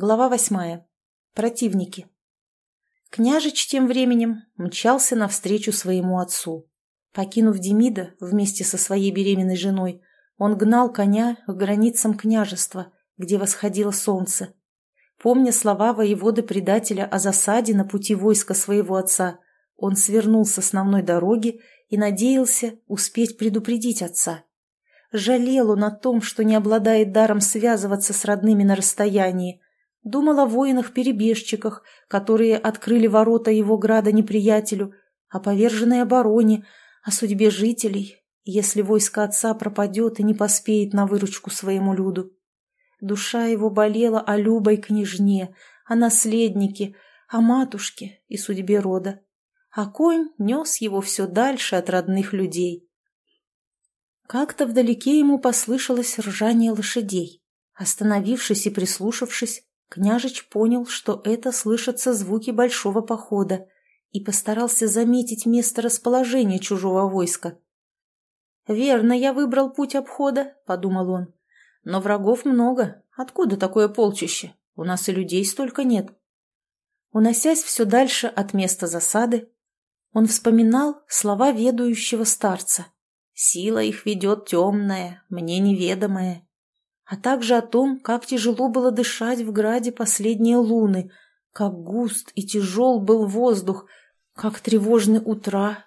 Глава восьмая. Противники. Княжич тем временем мчался навстречу своему отцу. Покинув Демида вместе со своей беременной женой, он гнал коня к границам княжества, где восходило солнце. Помня слова воеводы-предателя о засаде на пути войска своего отца, он свернул с основной дороги и надеялся успеть предупредить отца. Жалел он о том, что не обладает даром связываться с родными на расстоянии, Думал о воинах-перебежчиках, которые открыли ворота его града неприятелю, о поверженной обороне, о судьбе жителей, если войско отца пропадет и не поспеет на выручку своему люду. Душа его болела о любой княжне, о наследнике, о матушке и судьбе рода. А конь нес его все дальше от родных людей. Как-то вдалеке ему послышалось ржание лошадей. Остановившись и прислушавшись, Княжич понял, что это слышатся звуки большого похода, и постарался заметить место расположения чужого войска. «Верно, я выбрал путь обхода», — подумал он. «Но врагов много. Откуда такое полчище? У нас и людей столько нет». Уносясь все дальше от места засады, он вспоминал слова ведущего старца. «Сила их ведет темная, мне неведомая, а также о том, как тяжело было дышать в граде последние луны, как густ и тяжел был воздух, как тревожны утра.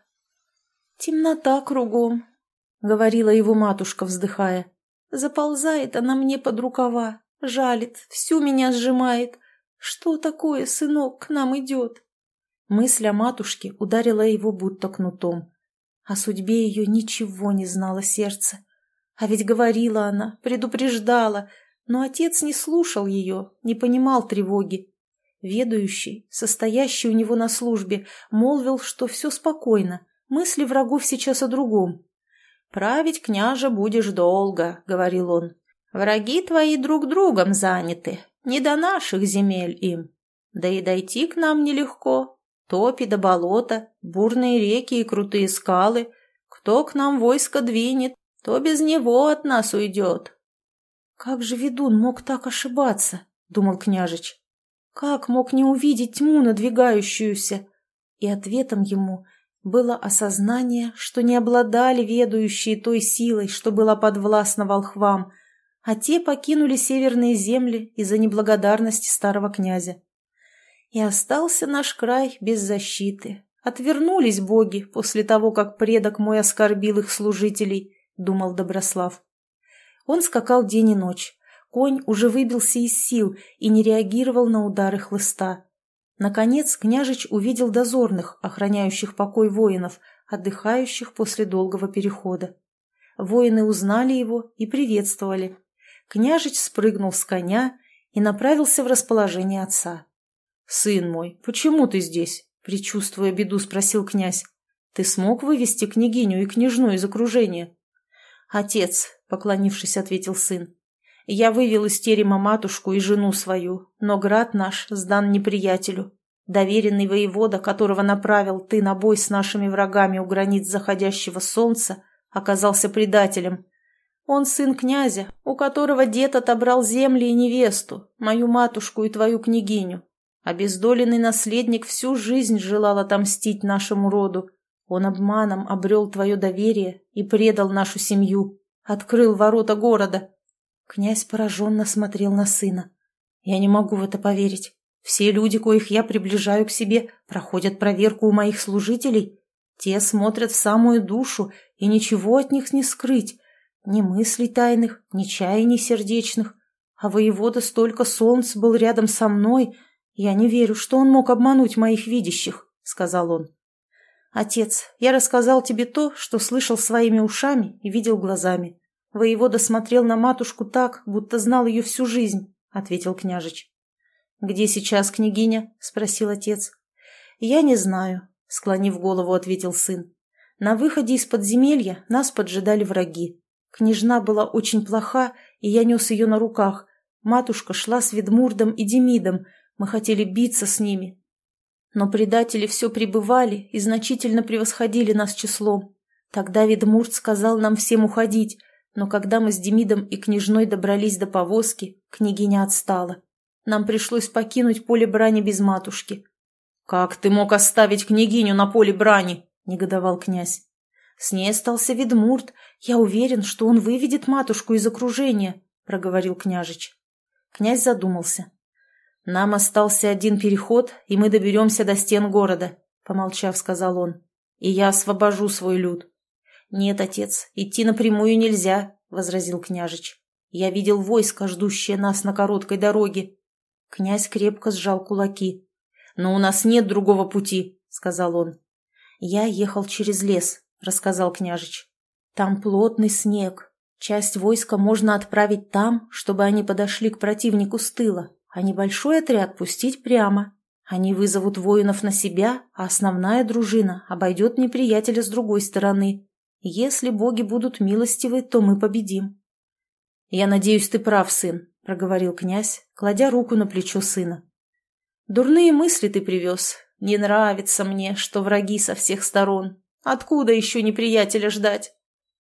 «Темнота кругом», — говорила его матушка, вздыхая. «Заползает она мне под рукава, жалит, всю меня сжимает. Что такое, сынок, к нам идет?» Мысль о матушке ударила его будто кнутом. О судьбе ее ничего не знало сердце. А ведь говорила она, предупреждала, но отец не слушал ее, не понимал тревоги. Ведающий, состоящий у него на службе, молвил, что все спокойно, мысли врагов сейчас о другом. «Править, княже, будешь долго», — говорил он. «Враги твои друг другом заняты, не до наших земель им. Да и дойти к нам нелегко. Топи до болота, бурные реки и крутые скалы. Кто к нам войско двинет, то без него от нас уйдет. Как же ведун мог так ошибаться, думал княжич. Как мог не увидеть тьму надвигающуюся? И ответом ему было осознание, что не обладали ведущие той силой, что была подвластна волхвам, а те покинули северные земли из-за неблагодарности старого князя. И остался наш край без защиты. Отвернулись боги после того, как предок мой оскорбил их служителей, думал Доброслав. Он скакал день и ночь. Конь уже выбился из сил и не реагировал на удары хлыста. Наконец княжич увидел дозорных, охраняющих покой воинов, отдыхающих после долгого перехода. Воины узнали его и приветствовали. Княжич спрыгнул с коня и направился в расположение отца. «Сын мой, почему ты здесь?» – предчувствуя беду, спросил князь. «Ты смог вывести княгиню и княжну из окружения?» «Отец», — поклонившись, ответил сын, — «я вывел из терема матушку и жену свою, но град наш сдан неприятелю. Доверенный воевода, которого направил ты на бой с нашими врагами у границ заходящего солнца, оказался предателем. Он сын князя, у которого дед отобрал земли и невесту, мою матушку и твою княгиню. Обездоленный наследник всю жизнь желал отомстить нашему роду, он обманом обрел твое доверие и предал нашу семью, открыл ворота города. Князь пораженно смотрел на сына. Я не могу в это поверить. Все люди, коих я приближаю к себе, проходят проверку у моих служителей. Те смотрят в самую душу, и ничего от них не скрыть. Ни мыслей тайных, ни чаяний сердечных. А воевода столько солнц был рядом со мной. Я не верю, что он мог обмануть моих видящих, — сказал он. «Отец, я рассказал тебе то, что слышал своими ушами и видел глазами. Воевода смотрел на матушку так, будто знал ее всю жизнь», — ответил княжич. «Где сейчас княгиня?» — спросил отец. «Я не знаю», — склонив голову, ответил сын. «На выходе из подземелья нас поджидали враги. Княжна была очень плоха, и я нес ее на руках. Матушка шла с Ведмурдом и Демидом. Мы хотели биться с ними, но предатели все пребывали и значительно превосходили нас числом. Тогда Ведмурт сказал нам всем уходить, но когда мы с Демидом и княжной добрались до повозки, княгиня отстала. Нам пришлось покинуть поле брани без матушки. «Как ты мог оставить княгиню на поле брани?» — негодовал князь. «С ней остался Ведмурт. Я уверен, что он выведет матушку из окружения», — проговорил княжич. Князь задумался. «Нам остался один переход, и мы доберемся до стен города», — помолчав, сказал он. «И я освобожу свой люд». «Нет, отец, идти напрямую нельзя», — возразил княжич. «Я видел войско, ждущее нас на короткой дороге». Князь крепко сжал кулаки. «Но у нас нет другого пути», — сказал он. «Я ехал через лес», — рассказал княжич. «Там плотный снег. Часть войска можно отправить там, чтобы они подошли к противнику с тыла, а небольшой отряд пустить прямо. Они вызовут воинов на себя, а основная дружина обойдет неприятеля с другой стороны. Если боги будут милостивы, то мы победим». «Я надеюсь, ты прав, сын», — проговорил князь, кладя руку на плечо сына. «Дурные мысли ты привез. Не нравится мне, что враги со всех сторон. Откуда еще неприятеля ждать?»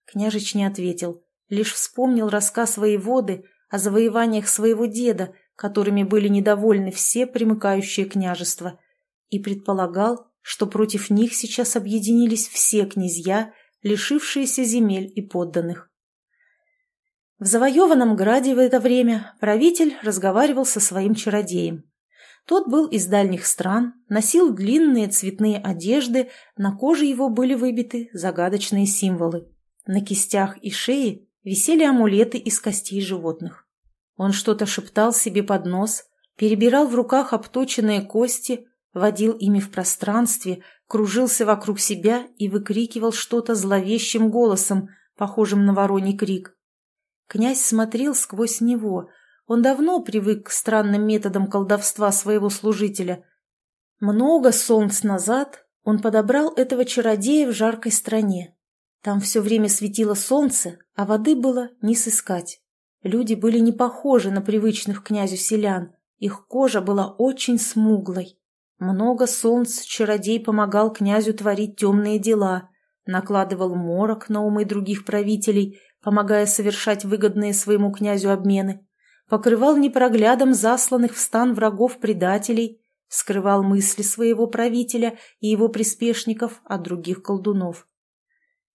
Княжич не ответил, лишь вспомнил рассказ воеводы о завоеваниях своего деда, которыми были недовольны все примыкающие княжества, и предполагал, что против них сейчас объединились все князья, лишившиеся земель и подданных. В завоеванном граде в это время правитель разговаривал со своим чародеем. Тот был из дальних стран, носил длинные цветные одежды, на коже его были выбиты загадочные символы. На кистях и шее висели амулеты из костей животных. Он что-то шептал себе под нос, перебирал в руках обточенные кости, водил ими в пространстве, кружился вокруг себя и выкрикивал что-то зловещим голосом, похожим на вороний крик. Князь смотрел сквозь него — он давно привык к странным методам колдовства своего служителя. Много солнц назад он подобрал этого чародея в жаркой стране. Там все время светило солнце, а воды было не сыскать. Люди были не похожи на привычных князю селян, их кожа была очень смуглой. Много солнц чародей помогал князю творить темные дела, накладывал морок на умы других правителей, помогая совершать выгодные своему князю обмены покрывал непроглядом засланных в стан врагов-предателей, скрывал мысли своего правителя и его приспешников от других колдунов.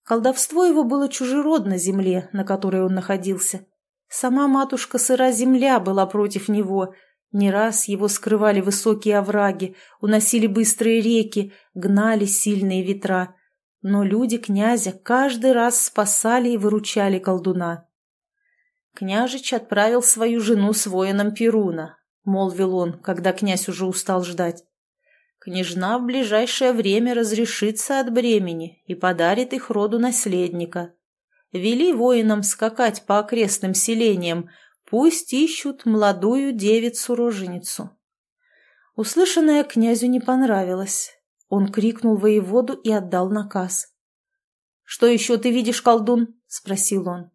Колдовство его было чужеродно земле, на которой он находился. Сама матушка сыра земля была против него. Не раз его скрывали высокие овраги, уносили быстрые реки, гнали сильные ветра. Но люди князя каждый раз спасали и выручали колдуна. «Княжич отправил свою жену с воином Перуна», — молвил он, когда князь уже устал ждать. «Княжна в ближайшее время разрешится от бремени и подарит их роду наследника. Вели воинам скакать по окрестным селениям, пусть ищут молодую девицу-роженицу». Услышанное князю не понравилось. Он крикнул воеводу и отдал наказ. «Что еще ты видишь, колдун?» — спросил он.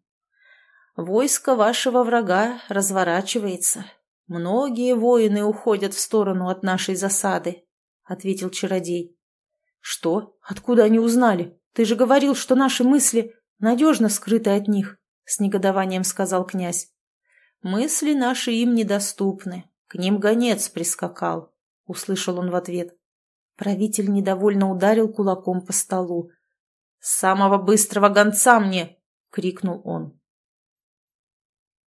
Войско вашего врага разворачивается. Многие воины уходят в сторону от нашей засады, — ответил чародей. — Что? Откуда они узнали? Ты же говорил, что наши мысли надежно скрыты от них, — с негодованием сказал князь. — Мысли наши им недоступны. К ним гонец прискакал, — услышал он в ответ. Правитель недовольно ударил кулаком по столу. — Самого быстрого гонца мне! — крикнул он.